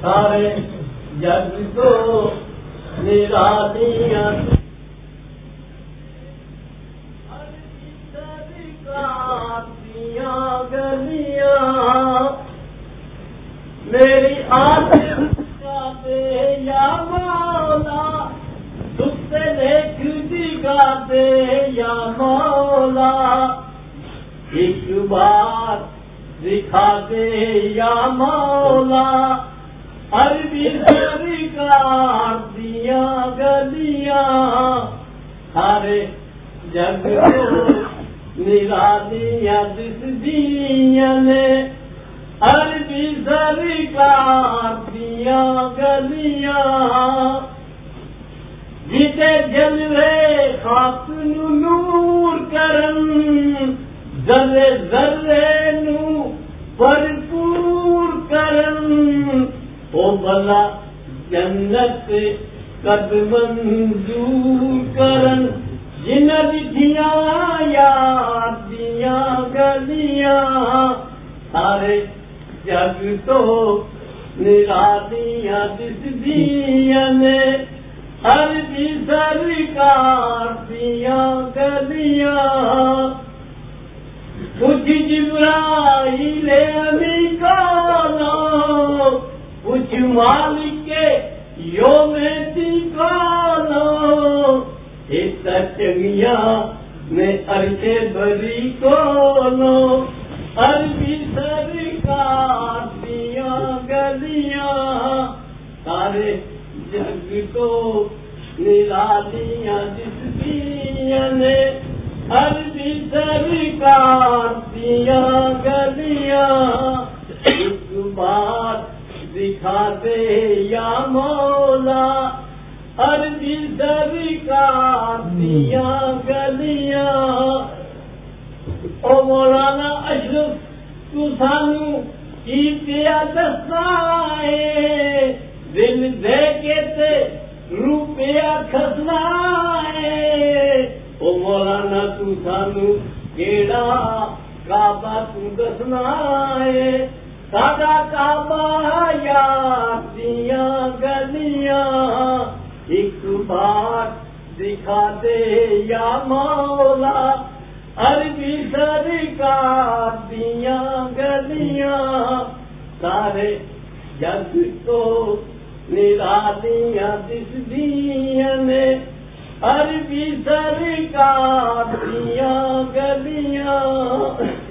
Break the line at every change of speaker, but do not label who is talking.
سارے جگ کو نراسیاں اور مولا ایک بار دکھا دے یا مولا، عربی سرکار دیا گلیاں سارے جگ کو نرا دیا دس دیا نے۔ عربی سرکار دیا گلیاں جیتے جلوے خاص نور کرن ذرے ذرے نو بھرپور کرن او بلا جنت قد منظور کرن جن دیا یاد دیا گلیاں، سارے جگ تو نرادیاں دس دیا نے ہر بھی سرکار دیا گلیاں کچھ جبرائیل امی کالو کچھ مالک یوم کالو ایک چنگیا میں ارچے بری کولو عربی سرکار دیا گلیاں سارے جگ کو ملا جس دیا نے عربی سرکار دیا گلیاں، ایک بار یا مولا، عربی سرکار دیا گلیاں۔ او مولانا اشرف، تو سانو کی پیا ہے، دل دے کے تے روپیہ ہے او مولانا تو سانو کیڑا کعبہ تو دسنا ہے ساڈا کعبہ یار دیا گلیاں ایک بار دکھا دے یا مولا عربی سرکار دیا گلیاں سارے جگ کو نرا دیا دس دیا ہر عربی سرکار دیا گلیاں۔